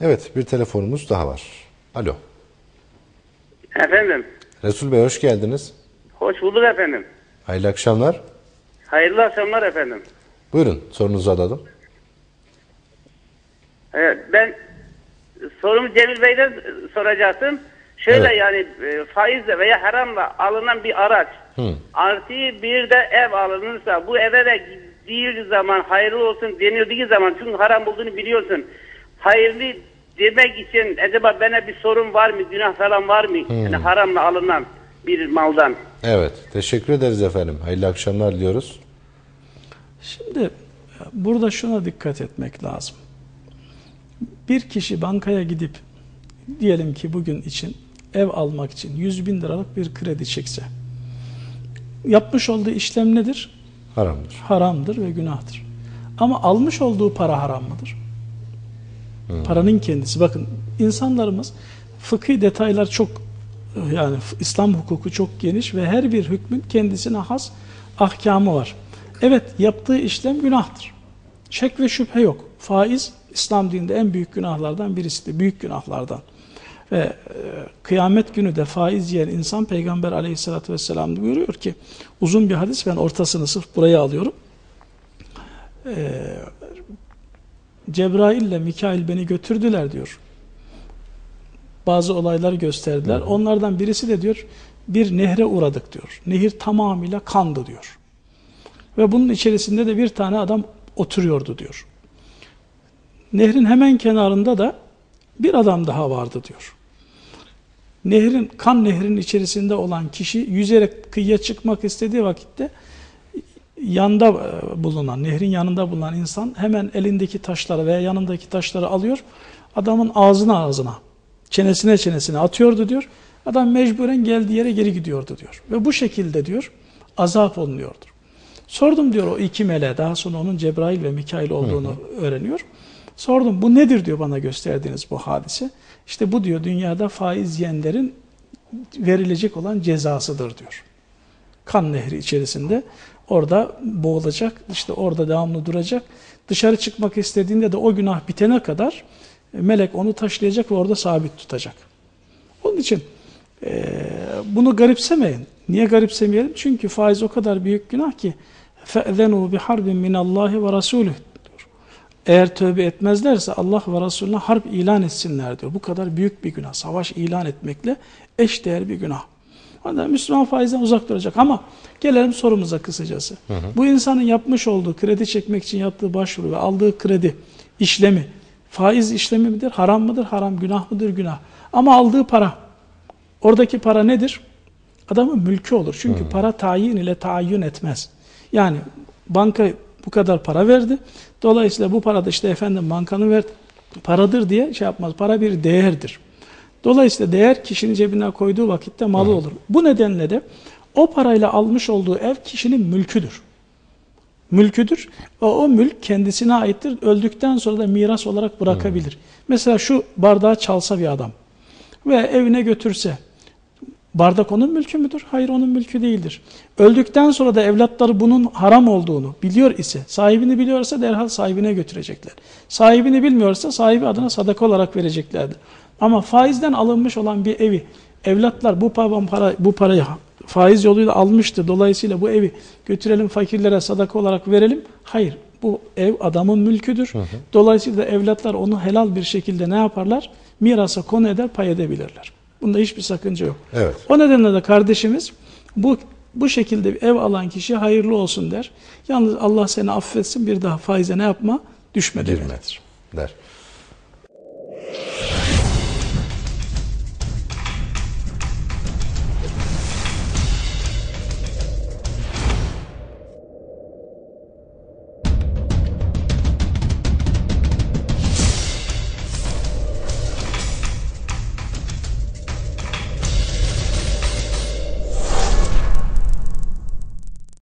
Evet bir telefonumuz daha var. Alo. Efendim, Resul Bey hoş geldiniz. hoş bulduk efendim. Hayırlı akşamlar. Hayırlı akşamlar efendim. Buyurun sorunuzu alalım. Evet, ben sorumu Cemil Bey'den soracaktım. Şöyle Evet. yani e, faizle veya haramla alınan bir araç artı bir de ev alınırsa bu eve de gittiği zaman hayırlı olsun denildiği zaman çünkü haram olduğunu biliyorsun. Hayırlı demek için acaba bana bir sorun var mı, günah falan var mı? Yani haramla alınan bir maldan. Evet teşekkür ederiz efendim. Hayırlı akşamlar diliyoruz. Şimdi burada şuna dikkat etmek lazım. Bir kişi bankaya gidip diyelim ki bugün için ev almak için 100 bin liralık bir kredi çekse yapmış olduğu işlem nedir? Haramdır. Haramdır ve günahtır. Ama almış olduğu para haram mıdır? Paranın kendisi. Bakın insanlarımız fıkhi detaylar çok yani İslam hukuku çok geniş ve her bir hükmün kendisine has ahkamı var. Evet yaptığı işlem günahtır. Şek ve şüphe yok. Faiz İslam dininde en büyük günahlardan birisidir. Büyük günahlardan. Ve e, kıyamet günü de faiz yiyen insan Peygamber aleyhissalatü vesselam buyuruyor ki uzun bir hadis ben ortasını sırf buraya alıyorum. E, Cebrail ile Mikail beni götürdüler diyor. Bazı olaylar gösterdiler. Onlardan birisi de diyor bir nehre uğradık diyor. Nehir tamamıyla kandı diyor. Ve bunun içerisinde de bir tane adam oturuyordu diyor. Nehrin hemen kenarında da bir adam daha vardı diyor. Nehrin, kan nehrinin içerisinde olan kişi yüzerek kıyıya çıkmak istediği vakitte yanda e, bulunan, nehrin yanında bulunan insan hemen elindeki taşları veya yanındaki taşları alıyor. Adamın ağzına ağzına, çenesine çenesine atıyordu diyor. Adam mecburen geldiği yere geri gidiyordu diyor. Ve bu şekilde diyor azap olunuyordur. Sordum diyor o iki meleğe, daha sonra onun Cebrail ve Mikail olduğunu öğreniyor. Sordum bu nedir diyor bana gösterdiğiniz bu hadise. İşte bu diyor dünyada faiz yiyenlerin verilecek olan cezasıdır diyor. Kan nehri içerisinde orada boğulacak, işte orada devamlı duracak. Dışarı çıkmak istediğinde de o günah bitene kadar e, melek onu taşlayacak ve orada sabit tutacak. Onun için e, bunu garipsemeyin. Niye garipsemeyelim? Çünkü faiz o kadar büyük günah ki فَاَذَنُوا بِحَرْبٍ مِنَ اللّٰهِ وَرَسُولُهِ diyor. Eğer tövbe etmezlerse Allah ve Resulüne harp ilan etsinler diyor. Bu kadar büyük bir günah. Savaş ilan etmekle eşdeğer bir günah. Ondan Müslüman faizden uzak duracak. Ama gelelim sorumuza kısacası. Bu insanın yapmış olduğu, kredi çekmek için yaptığı başvuru ve aldığı kredi işlemi, faiz işlemi midir? Haram mıdır? Haram. Günah mıdır? Günah. Ama aldığı para, oradaki para nedir? Adamın mülkü olur. Çünkü para tayin ile tayin etmez. Yani banka bu kadar para verdi. Dolayısıyla bu para da işte efendim bankanın ver paradır diye şey yapmaz. Para bir değerdir. Dolayısıyla değer kişinin cebine koyduğu vakitte malı olur. Bu nedenle de o parayla almış olduğu ev kişinin mülküdür. Mülküdür. O, o mülk kendisine aittir. Öldükten sonra da miras olarak bırakabilir. Mesela şu bardağı çalsa bir adam ve evine götürse bardak onun mülkü müdür? Hayır onun mülkü değildir. Öldükten sonra da evlatları bunun haram olduğunu biliyor ise, sahibini biliyorsa derhal sahibine götürecekler. Sahibini bilmiyorsa sahibi adına sadaka olarak vereceklerdir. Ama faizden alınmış olan bir evi evlatlar bu para, para bu parayı faiz yoluyla almıştı. Dolayısıyla bu evi götürelim fakirlere sadaka olarak verelim. Hayır. Bu ev adamın mülküdür. Dolayısıyla evlatlar onu helal bir şekilde ne yaparlar? Mirasa konu eder, pay edebilirler. Bunda hiçbir sakınca yok. Evet. O nedenle de kardeşimiz bu bu şekilde bir ev alan kişi hayırlı olsun der. Yalnız Allah seni affetsin bir daha faize ne yapma? Düşme demelidir. der.